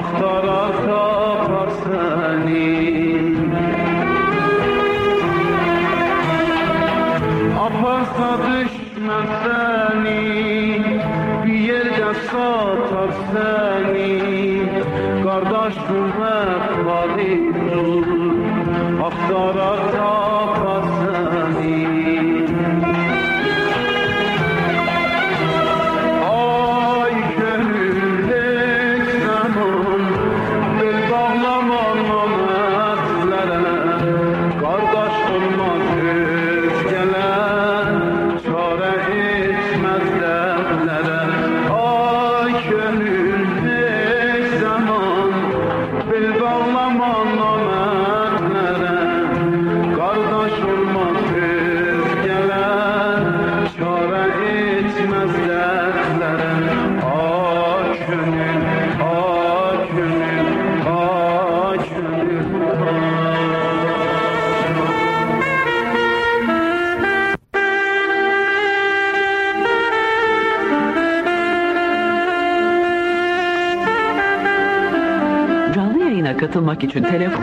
Aktarar tapar seni seni Bir yerde satar Kardeş bu vefalidur Aktarar tapar Թոմակիչ ընթերև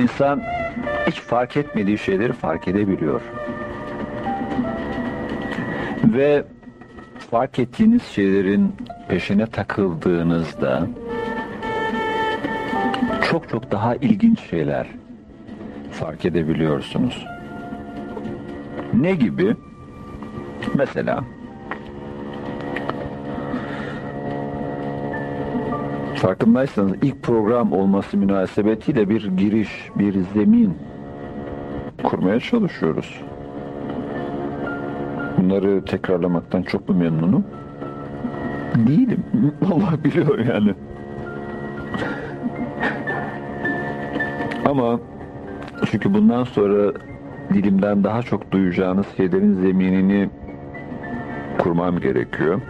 Yürürken insan hiç fark etmediği şeyleri fark edebiliyor. Ve fark ettiğiniz şeylerin peşine takıldığınızda çok çok daha ilginç şeyler fark edebiliyorsunuz. Ne gibi? Mesela farkındaysanız ilk program olması münasebetiyle bir giriş, bir zemin kurmaya çalışıyoruz. Bunları tekrarlamaktan çok mu memnunum? Değilim. Allah biliyor yani. Ama çünkü bundan sonra dilimden daha çok duyacağınız şeylerin zeminini kurmam gerekiyor.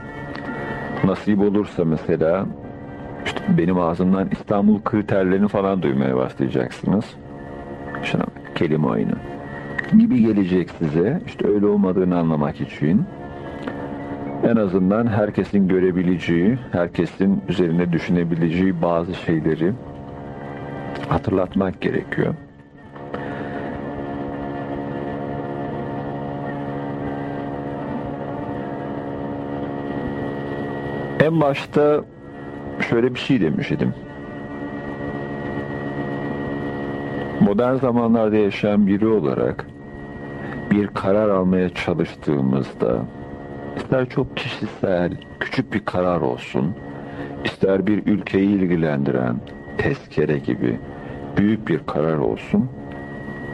Nasip olursa mesela işte benim ağzımdan İstanbul kriterlerini falan duymaya başlayacaksınız. Şuna kelime oyunu. Gibi gelecek size. İşte öyle olmadığını anlamak için. En azından herkesin görebileceği, herkesin üzerine düşünebileceği bazı şeyleri hatırlatmak gerekiyor. En başta şöyle bir şey demiş idim. Modern zamanlarda yaşayan biri olarak bir karar almaya çalıştığımızda ister çok kişisel, küçük bir karar olsun, ister bir ülkeyi ilgilendiren tezkere gibi büyük bir karar olsun,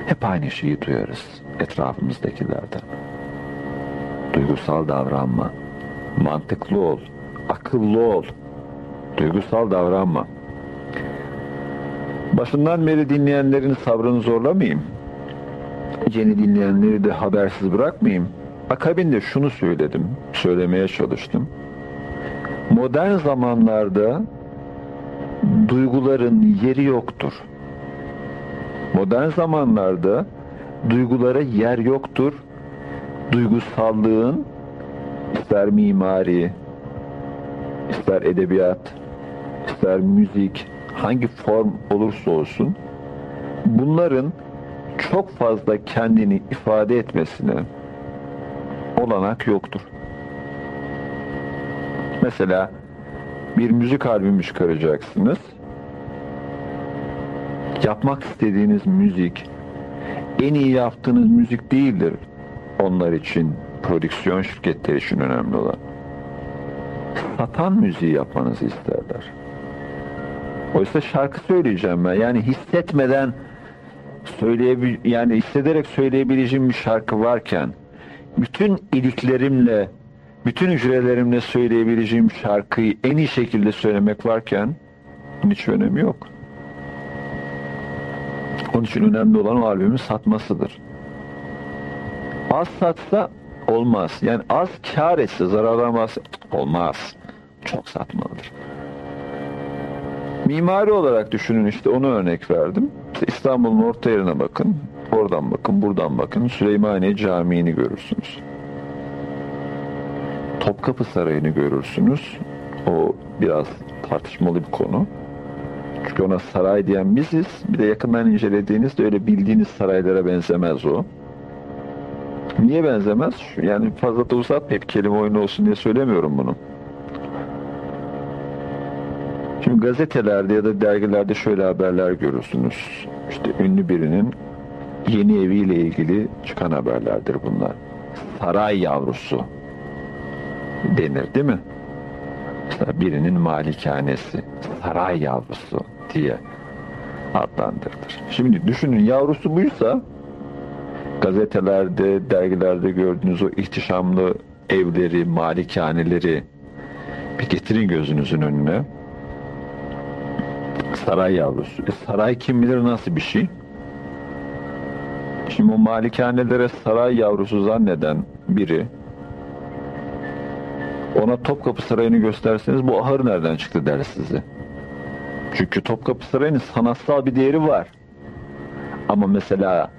hep aynı şeyi duyarız etrafımızdakilerden. Duygusal davranma, mantıklı ol, akıllı ol, duygusal davranma. Başından beri dinleyenlerin sabrını zorlamayayım. Yeni dinleyenleri de habersiz bırakmayayım. Akabinde şunu söyledim, söylemeye çalıştım. Modern zamanlarda duyguların yeri yoktur. Modern zamanlarda duygulara yer yoktur. Duygusallığın ister mimari, ister edebiyat, ister müzik, hangi form olursa olsun bunların çok fazla kendini ifade etmesine olanak yoktur. Mesela bir müzik albümü çıkaracaksınız. Yapmak istediğiniz müzik en iyi yaptığınız müzik değildir onlar için, prodüksiyon şirketleri için önemli olan. Satan müziği yapmanızı isterler. Oysa şarkı söyleyeceğim ben. Yani hissetmeden söyleyebil yani hissederek söyleyebileceğim bir şarkı varken bütün iliklerimle bütün hücrelerimle söyleyebileceğim şarkıyı en iyi şekilde söylemek varken hiç önemi yok. Onun için önemli olan o albümün satmasıdır. Az satsa olmaz. Yani az kar etse, zararlanmaz olmaz. Çok satmalıdır. Mimari olarak düşünün işte onu örnek verdim. İşte İstanbul'un orta yerine bakın. Oradan bakın, buradan bakın. Süleymaniye Camii'ni görürsünüz. Topkapı Sarayı'nı görürsünüz. O biraz tartışmalı bir konu. Çünkü ona saray diyen biziz. Bir de yakından incelediğinizde öyle bildiğiniz saraylara benzemez o. Niye benzemez? Yani fazla da uzatmayıp kelime oyunu olsun diye söylemiyorum bunu. Şimdi gazetelerde ya da dergilerde şöyle haberler görürsünüz. İşte ünlü birinin yeni eviyle ilgili çıkan haberlerdir bunlar. Saray yavrusu denir değil mi? Mesela birinin malikanesi, saray yavrusu diye adlandırılır. Şimdi düşünün yavrusu buysa gazetelerde, dergilerde gördüğünüz o ihtişamlı evleri, malikaneleri bir getirin gözünüzün önüne. Saray yavrusu. E, saray kim bilir nasıl bir şey? Şimdi o malikanelere saray yavrusu zanneden biri ona Topkapı Sarayı'nı gösterseniz bu ahır nereden çıktı der size. Çünkü Topkapı Sarayı'nın sanatsal bir değeri var. Ama mesela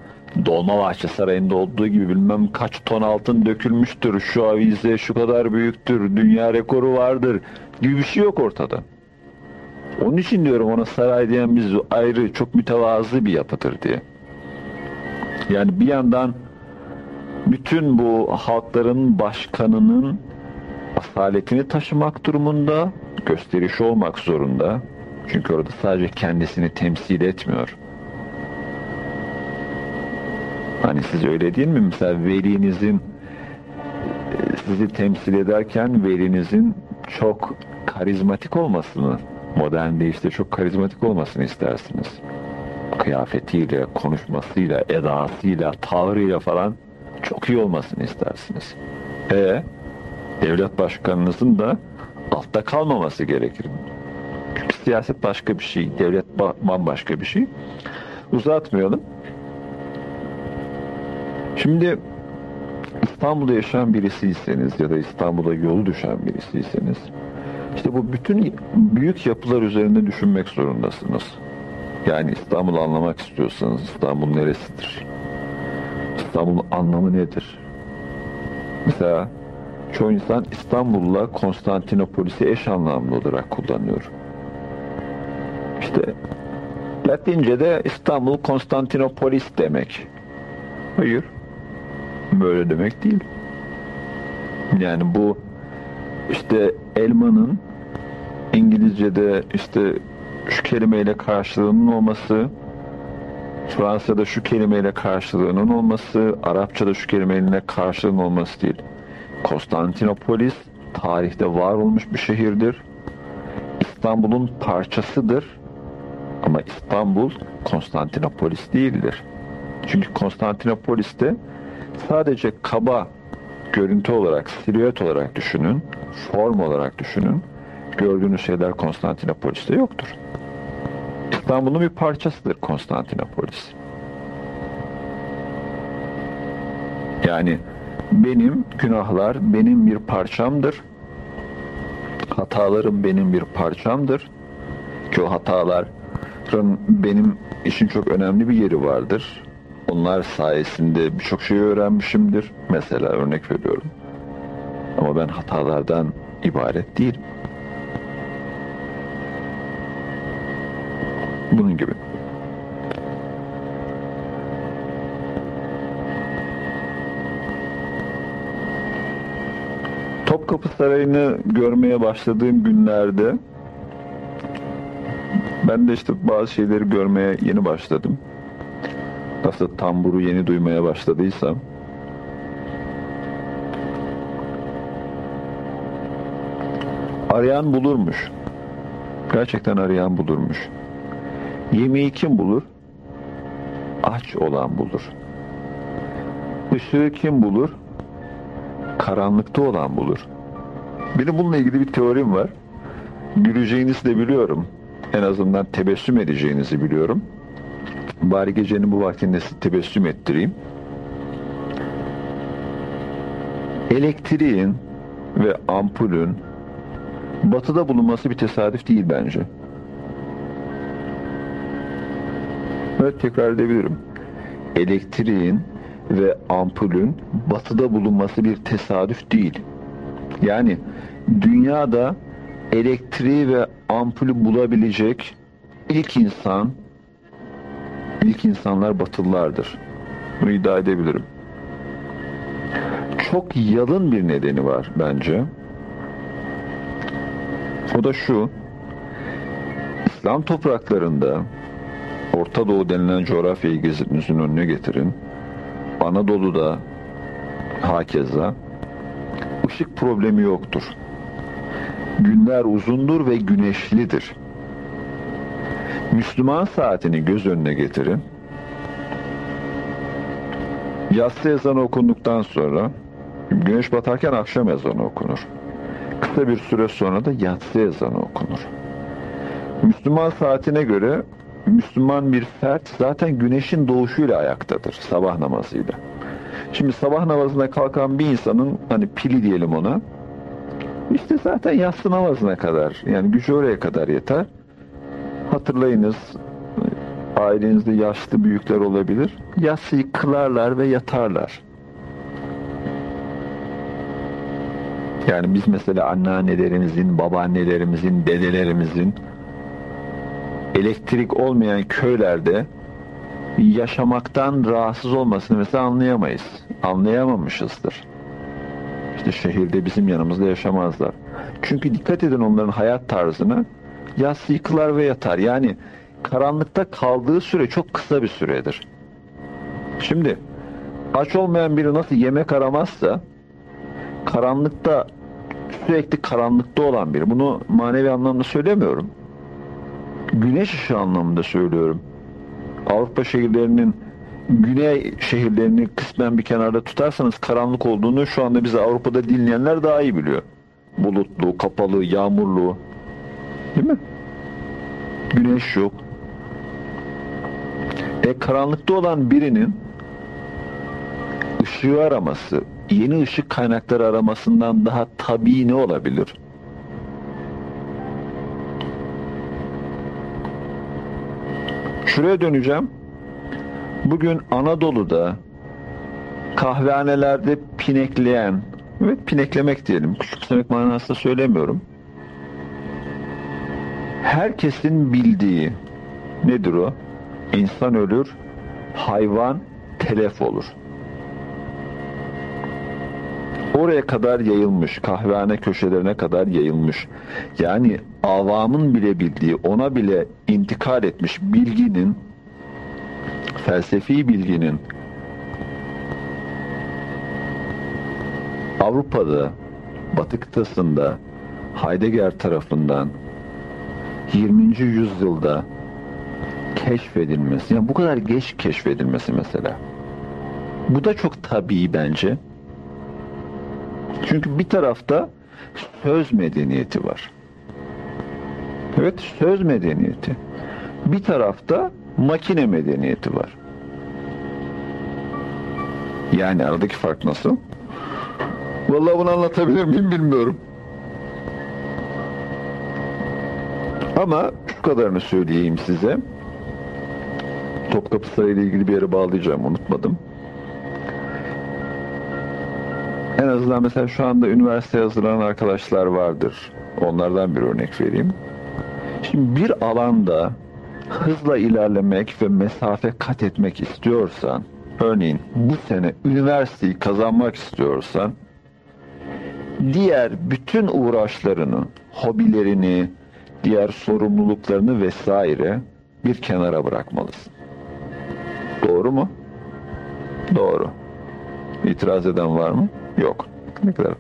Dolmabahçe Sarayı'nda olduğu gibi bilmem kaç ton altın dökülmüştür, şu avize şu kadar büyüktür, dünya rekoru vardır gibi bir şey yok ortada. Onun için diyorum ona saray diyen biz ayrı, çok mütevazı bir yapıdır diye. Yani bir yandan bütün bu halkların başkanının asaletini taşımak durumunda, gösterişi olmak zorunda. Çünkü orada sadece kendisini temsil etmiyor. Hani siz öyle değil mi? Mesela velinizin e, sizi temsil ederken velinizin çok karizmatik olmasını, modern deyişle çok karizmatik olmasını istersiniz. Kıyafetiyle, konuşmasıyla, edasıyla, tavrıyla falan çok iyi olmasını istersiniz. E devlet başkanınızın da altta kalmaması gerekir. Çünkü siyaset başka bir şey, devlet bambaşka bir şey. Uzatmayalım. Şimdi İstanbul'da yaşayan birisiyseniz ya da İstanbul'a yolu düşen birisiyseniz işte bu bütün büyük yapılar üzerinde düşünmek zorundasınız. Yani İstanbul'u anlamak istiyorsanız İstanbul neresidir? İstanbul'un anlamı nedir? Mesela çoğu insan İstanbul'la Konstantinopolis'i eş anlamlı olarak kullanıyor. İşte Latince'de İstanbul Konstantinopolis demek. Hayır. Böyle demek değil. Yani bu işte elmanın İngilizce'de işte şu kelimeyle karşılığının olması, Fransa'da şu kelimeyle karşılığının olması, Arapçada şu kelimeyle karşılığının olması değil. Konstantinopolis tarihte var olmuş bir şehirdir. İstanbul'un parçasıdır. Ama İstanbul Konstantinopolis değildir. Çünkü Konstantinopolis'te sadece kaba görüntü olarak, silüet olarak düşünün, form olarak düşünün. Gördüğünüz şeyler Konstantinopolis'te yoktur. İstanbul'un bir parçasıdır Konstantinopolis. Yani benim günahlar benim bir parçamdır. Hatalarım benim bir parçamdır. Ki o hataların benim için çok önemli bir yeri vardır. Onlar sayesinde birçok şey öğrenmişimdir. Mesela örnek veriyorum. Ama ben hatalardan ibaret değilim. Bunun gibi. Topkapı Sarayı'nı görmeye başladığım günlerde ben de işte bazı şeyleri görmeye yeni başladım. Nasıl tamburu yeni duymaya başladıysam arayan bulurmuş. Gerçekten arayan bulurmuş. Yemeği kim bulur? Aç olan bulur. Işığı kim bulur? Karanlıkta olan bulur. Benim bununla ilgili bir teorim var. Güleceğinizi de biliyorum. En azından tebessüm edeceğinizi biliyorum. Bari gecenin bu vaktinde tebessüm ettireyim. Elektriğin ve ampulün batıda bulunması bir tesadüf değil bence. Evet tekrar edebilirim. Elektriğin ve ampulün batıda bulunması bir tesadüf değil. Yani dünyada elektriği ve ampulü bulabilecek ilk insan ilk insanlar batılılardır. Bunu iddia edebilirim. Çok yalın bir nedeni var bence. O da şu. İslam topraklarında Orta Doğu denilen coğrafyayı gözünüzün önüne getirin. Anadolu'da hakeza ışık problemi yoktur. Günler uzundur ve güneşlidir. Müslüman saatini göz önüne getirin. Yatsı ezanı okunduktan sonra güneş batarken akşam ezanı okunur. Kısa bir süre sonra da yatsı ezanı okunur. Müslüman saatine göre Müslüman bir fert zaten güneşin doğuşuyla ayaktadır sabah namazıyla. Şimdi sabah namazına kalkan bir insanın hani pili diyelim ona işte zaten yatsı namazına kadar yani gücü oraya kadar yeter. Hatırlayınız ailenizde yaşlı büyükler olabilir. Yatsıyı kılarlar ve yatarlar. Yani biz mesela anneannelerimizin, babaannelerimizin, dedelerimizin elektrik olmayan köylerde yaşamaktan rahatsız olmasını mesela anlayamayız. Anlayamamışızdır. İşte şehirde bizim yanımızda yaşamazlar. Çünkü dikkat edin onların hayat tarzına yas yıkılar ve yatar. Yani karanlıkta kaldığı süre çok kısa bir süredir. Şimdi aç olmayan biri nasıl yemek aramazsa karanlıkta sürekli karanlıkta olan biri. Bunu manevi anlamda söylemiyorum güneş ışığı anlamında söylüyorum. Avrupa şehirlerinin güney şehirlerini kısmen bir kenarda tutarsanız karanlık olduğunu şu anda bize Avrupa'da dinleyenler daha iyi biliyor. Bulutlu, kapalı, yağmurlu. Değil mi? Güneş yok. E karanlıkta olan birinin ışığı araması, yeni ışık kaynakları aramasından daha tabii ne olabilir? Şuraya döneceğim. Bugün Anadolu'da kahvehanelerde pinekleyen ve pineklemek diyelim. Küçümsemek manasında söylemiyorum. Herkesin bildiği nedir o? İnsan ölür, hayvan telef olur. oraya kadar yayılmış, kahvehane köşelerine kadar yayılmış. Yani avamın bile bildiği, ona bile intikal etmiş bilginin, felsefi bilginin Avrupa'da, Batı kıtasında Heidegger tarafından 20. yüzyılda keşfedilmesi, yani bu kadar geç keşfedilmesi mesela. Bu da çok tabii bence. Çünkü bir tarafta söz medeniyeti var. Evet, söz medeniyeti. Bir tarafta makine medeniyeti var. Yani aradaki fark nasıl? Vallahi bunu anlatabilir miyim bilmiyorum. Ama şu kadarını söyleyeyim size. Topkapı Sarayı ile ilgili bir yere bağlayacağım unutmadım. En azından mesela şu anda üniversiteye hazırlanan arkadaşlar vardır. Onlardan bir örnek vereyim. Şimdi bir alanda hızla ilerlemek ve mesafe kat etmek istiyorsan, örneğin bu sene üniversiteyi kazanmak istiyorsan, diğer bütün uğraşlarını, hobilerini, diğer sorumluluklarını vesaire bir kenara bırakmalısın. Doğru mu? Doğru. İtiraz eden var mı? Yok. Ne kadar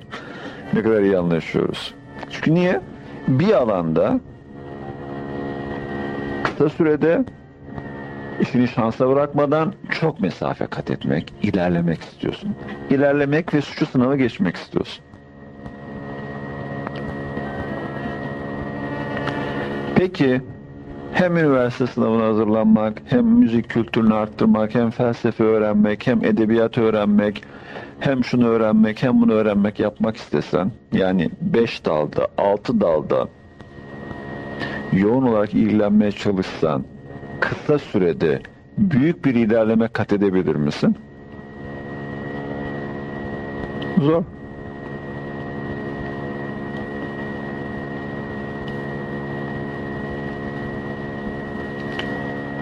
ne kadar iyi anlaşıyoruz. Çünkü niye? Bir alanda kısa sürede işini şansa bırakmadan çok mesafe kat etmek, ilerlemek istiyorsun. İlerlemek ve suçu sınavı geçmek istiyorsun. Peki hem üniversite sınavına hazırlanmak, hem müzik kültürünü arttırmak, hem felsefe öğrenmek, hem edebiyat öğrenmek, hem şunu öğrenmek, hem bunu öğrenmek yapmak istesen, yani beş dalda, altı dalda yoğun olarak ilgilenmeye çalışsan, kısa sürede büyük bir ilerleme kat edebilir misin? Zor.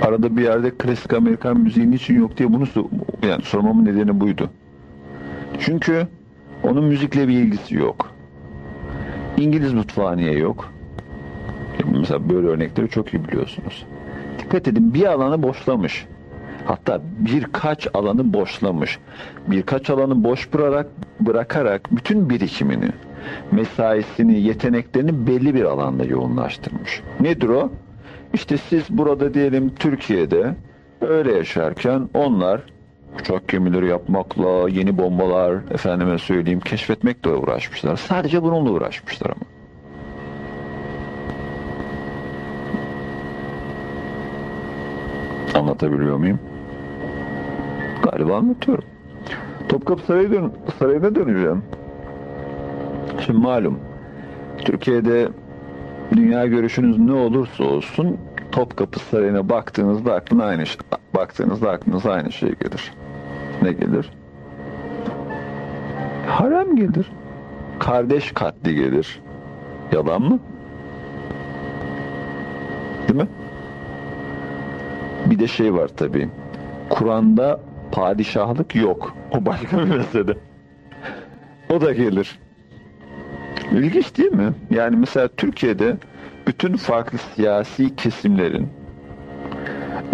Arada bir yerde klasik Amerikan müziği niçin yok diye bunu yani sormamın nedeni buydu. Çünkü onun müzikle bir ilgisi yok. İngiliz mutfağı yok? Mesela böyle örnekleri çok iyi biliyorsunuz. Dikkat edin bir alanı boşlamış. Hatta birkaç alanı boşlamış. Birkaç alanı boş bırakarak, bırakarak bütün birikimini, mesaisini, yeteneklerini belli bir alanda yoğunlaştırmış. Nedir o? İşte siz burada diyelim Türkiye'de öyle yaşarken onlar uçak gemileri yapmakla, yeni bombalar, efendime söyleyeyim keşfetmekle uğraşmışlar. Sadece bununla uğraşmışlar ama. Anlatabiliyor muyum? Galiba anlatıyorum. Topkapı Sarayı dön Sarayı'na döneceğim. Şimdi malum Türkiye'de dünya görüşünüz ne olursa olsun Topkapı Sarayı'na baktığınızda aklına aynı şey, baktığınızda aklınıza aynı şey gelir. Ne gelir? Harem gelir. Kardeş katli gelir. Yalan mı? Değil mi? Bir de şey var tabii. Kur'an'da padişahlık yok. O başka bir mesele. O da gelir. İlginç değil mi? Yani mesela Türkiye'de bütün farklı siyasi kesimlerin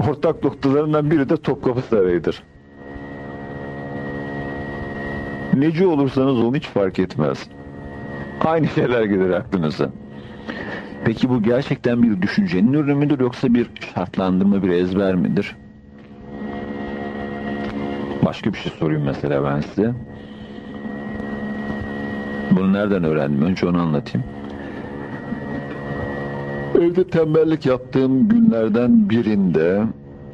ortak noktalarından biri de Topkapı Sarayı'dır. Neci olursanız olun hiç fark etmez. Aynı şeyler gelir aklınıza. Peki bu gerçekten bir düşüncenin ürünü müdür yoksa bir şartlandırma, bir ezber midir? Başka bir şey sorayım mesela ben size. Bunu nereden öğrendim? Önce onu anlatayım. Evde tembellik yaptığım günlerden birinde,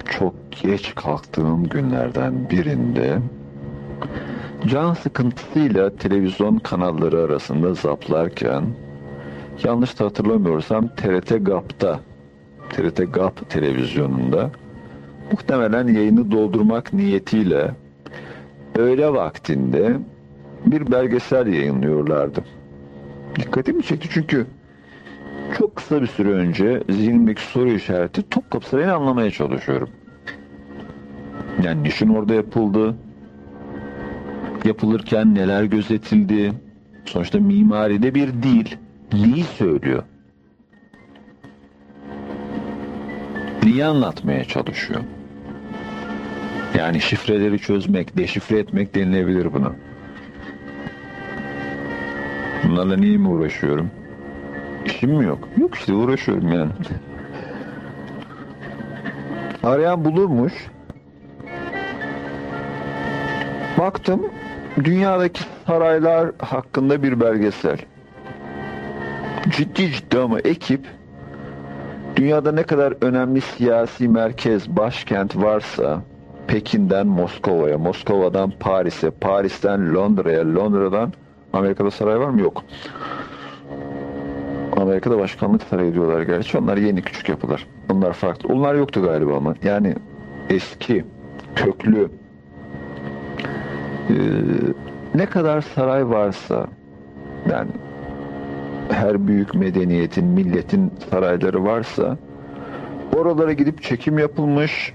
çok geç kalktığım günlerden birinde, can sıkıntısıyla televizyon kanalları arasında zaplarken, yanlış da hatırlamıyorsam TRT GAP'ta, TRT GAP televizyonunda, muhtemelen yayını doldurmak niyetiyle öğle vaktinde bir belgesel yayınlıyorlardı. Dikkatimi çekti çünkü çok kısa bir süre önce zihnimdeki soru işareti Topkapı Sarayı'nı anlamaya çalışıyorum. Yani niçin orada yapıldı? yapılırken neler gözetildi? Sonuçta mimaride bir dil. Neyi söylüyor? Neyi anlatmaya çalışıyor? Yani şifreleri çözmek, deşifre etmek denilebilir buna. Bunlarla niye mi uğraşıyorum? İşim mi yok? Yok işte uğraşıyorum yani. Arayan bulurmuş. Baktım dünyadaki saraylar hakkında bir belgesel. Ciddi ciddi ama ekip dünyada ne kadar önemli siyasi merkez, başkent varsa Pekin'den Moskova'ya, Moskova'dan Paris'e, Paris'ten Londra'ya, Londra'dan Amerika'da saray var mı? Yok. Amerika'da başkanlık sarayı diyorlar gerçi. Onlar yeni küçük yapılar. Onlar farklı. Onlar yoktu galiba ama. Yani eski, köklü, ee, ne kadar saray varsa yani her büyük medeniyetin, milletin sarayları varsa oralara gidip çekim yapılmış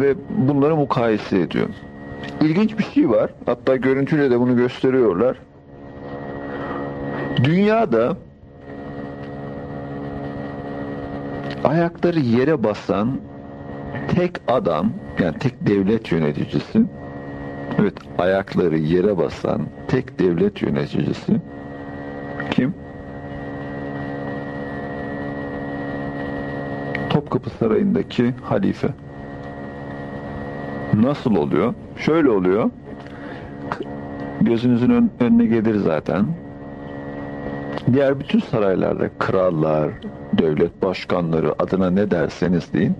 ve bunları mukayese ediyor. İlginç bir şey var. Hatta görüntüyle de bunu gösteriyorlar. Dünyada ayakları yere basan tek adam yani tek devlet yöneticisi evet ayakları yere basan tek devlet yöneticisi kim? Topkapı Sarayı'ndaki halife. Nasıl oluyor? Şöyle oluyor. Gözünüzün ön, önüne gelir zaten. Diğer bütün saraylarda krallar, devlet başkanları adına ne derseniz deyin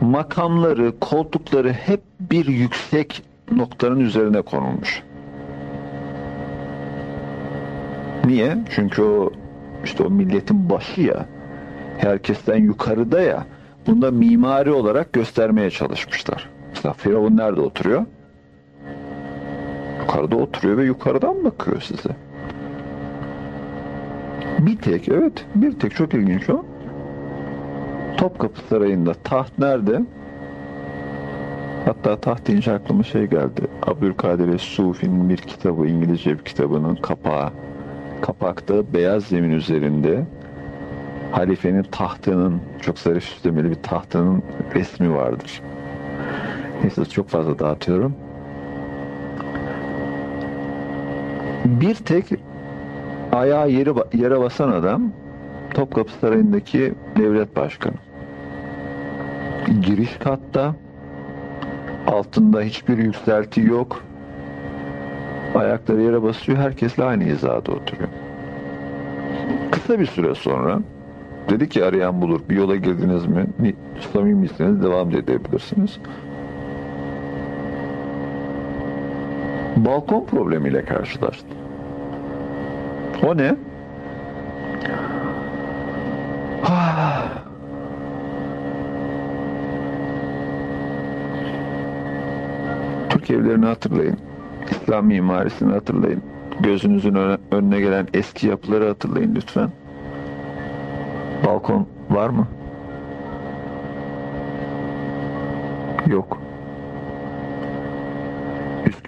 makamları, koltukları hep bir yüksek noktanın üzerine konulmuş. Niye? Çünkü o işte o milletin başı ya. Herkesten yukarıda ya. Bunda mimari olarak göstermeye çalışmışlar. Mesela Firavun nerede oturuyor? Yukarıda oturuyor ve yukarıdan bakıyor size. Bir tek, evet bir tek çok ilginç o. Topkapı Sarayı'nda taht nerede? Hatta taht deyince aklıma şey geldi. Abdülkadir Sufi'nin bir kitabı, İngilizce bir kitabının kapağı. Kapakta beyaz zemin üzerinde halifenin tahtının, çok zarif süslemeli bir tahtının resmi vardır. Neyse çok fazla dağıtıyorum. Bir tek ayağı yere, yere basan adam Topkapı Sarayı'ndaki devlet başkanı. Giriş katta altında hiçbir yükselti yok. Ayakları yere basıyor. Herkesle aynı hizada oturuyor. Kısa bir süre sonra dedi ki arayan bulur. Bir yola girdiniz mi? Samimiyseniz devam edebilirsiniz. Balkon problemiyle karşılaştı. O ne? Türk evlerini hatırlayın. İslam mimarisini hatırlayın. Gözünüzün önüne gelen eski yapıları hatırlayın lütfen. Balkon var mı? Yok.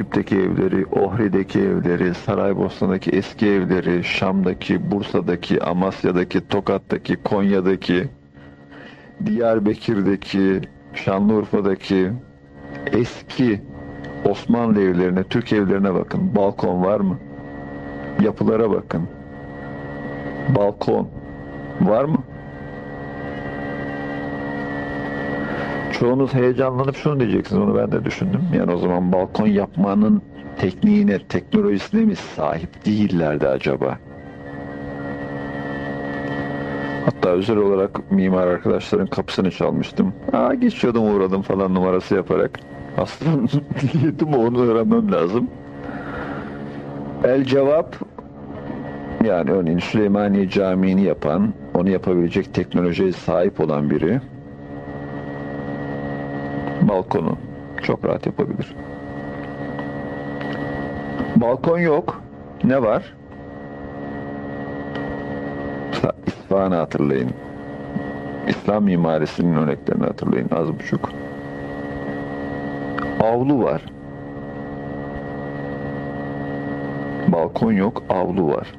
Üsküp'teki evleri, Ohri'deki evleri, Saraybosna'daki eski evleri, Şam'daki, Bursa'daki, Amasya'daki, Tokat'taki, Konya'daki, Diyarbakır'daki, Şanlıurfa'daki eski Osmanlı evlerine, Türk evlerine bakın. Balkon var mı? Yapılara bakın. Balkon var mı? Çoğunuz heyecanlanıp şunu diyeceksiniz, onu ben de düşündüm. Yani o zaman balkon yapmanın tekniğine, teknolojisine mi sahip değillerdi acaba? Hatta özel olarak mimar arkadaşların kapısını çalmıştım. Aa geçiyordum uğradım falan numarası yaparak. Aslında niyetim onu öğrenmem lazım. El cevap yani örneğin Süleymaniye Camii'ni yapan, onu yapabilecek teknolojiye sahip olan biri balkonu çok rahat yapabilir. Balkon yok. Ne var? İsfahan'ı hatırlayın. İslam mimarisinin örneklerini hatırlayın az buçuk. Avlu var. Balkon yok, avlu var.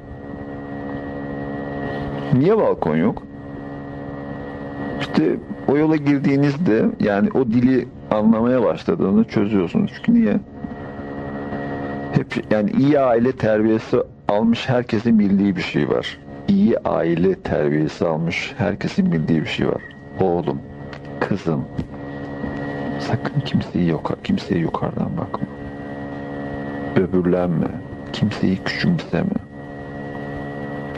Niye balkon yok? İşte o yola girdiğinizde yani o dili anlamaya başladığını çözüyorsunuz. Çünkü niye? Hep yani iyi aile terbiyesi almış herkesin bildiği bir şey var. İyi aile terbiyesi almış herkesin bildiği bir şey var. Oğlum, kızım, sakın kimseyi yok, kimseye yukarıdan bakma. Öbürlenme, kimseyi küçümseme.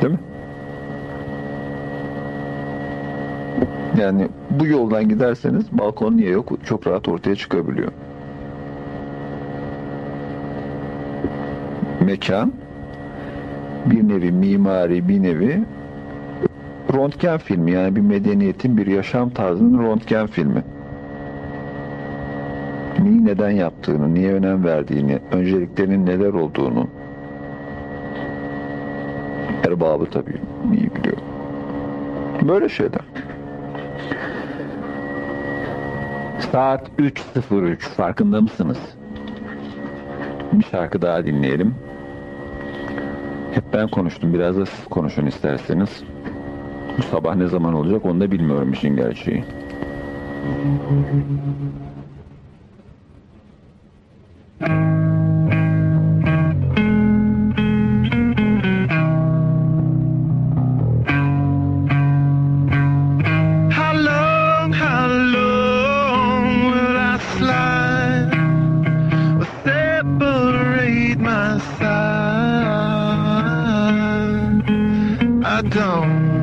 Değil mi? Yani bu yoldan giderseniz balkon niye yok çok rahat ortaya çıkabiliyor. Mekan bir nevi mimari bir nevi röntgen filmi yani bir medeniyetin bir yaşam tarzının röntgen filmi. Neyi neden yaptığını, niye önem verdiğini, önceliklerinin neler olduğunu erbabı tabii iyi biliyor. Böyle şeyler. Saat 3.03 farkında mısınız? Bir şarkı daha dinleyelim. Hep ben konuştum. Biraz da siz konuşun isterseniz. Bu sabah ne zaman olacak onu da bilmiyorum işin gerçeği. How separate my side? I don't,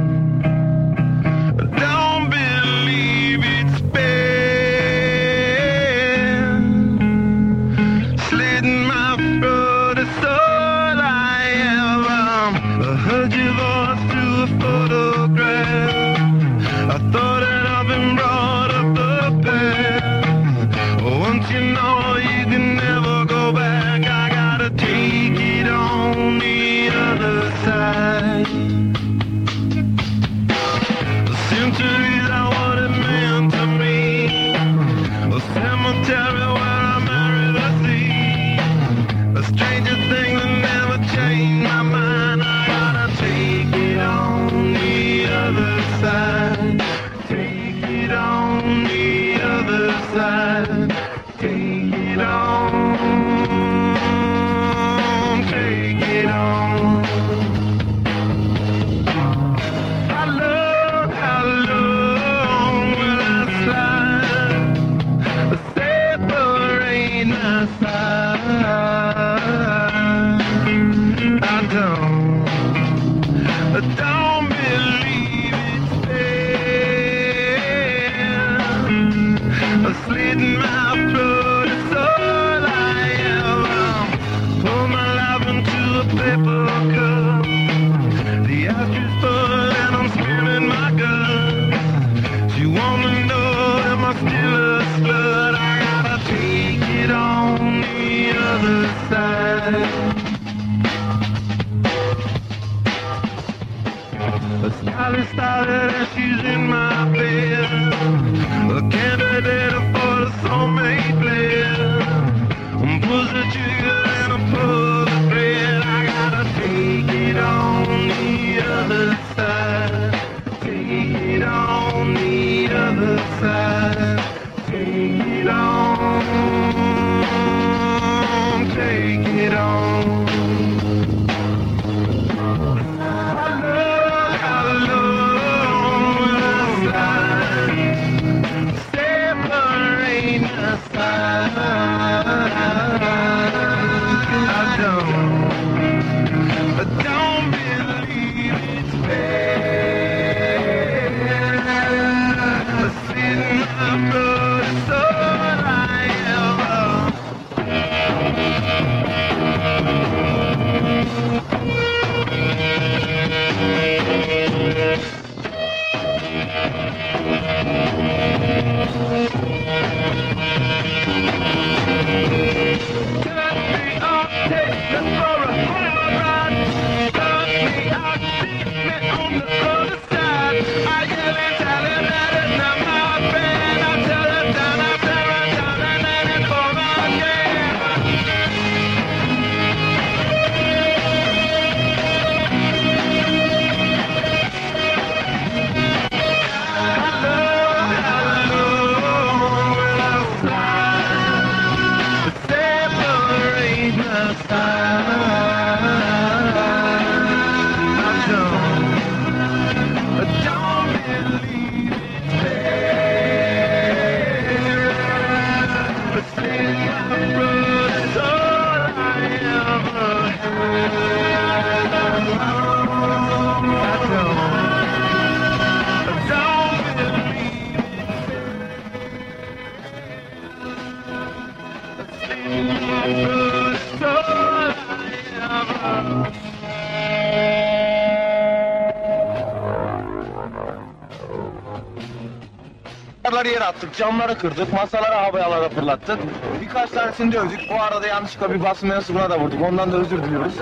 Duvarları yere attık, camları kırdık, masaları havayalara fırlattık. Birkaç tanesini de övdük. Bu arada yanlışlıkla bir basın mensubuna da vurduk. Ondan da özür diliyoruz.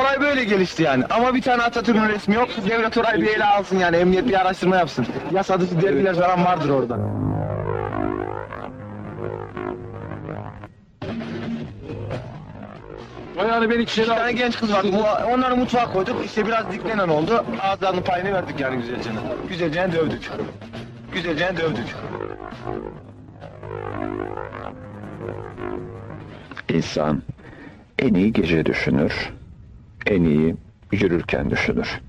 Olay böyle gelişti yani. Ama bir tane Atatürk'ün resmi yok. Devlet orayı bir ele alsın yani. Emniyet bir araştırma yapsın. Yasadısı dergiler falan vardır orada. Yani beni Bir kişiye tane genç kız vardı. Bu- Onları mutfağa koyduk. İşte biraz diklenen oldu. Ağızlarının payını verdik yani güzelce. Güzelce dövdük. Güzelce dövdük. İnsan en iyi gece düşünür, en iyi yürürken düşünür.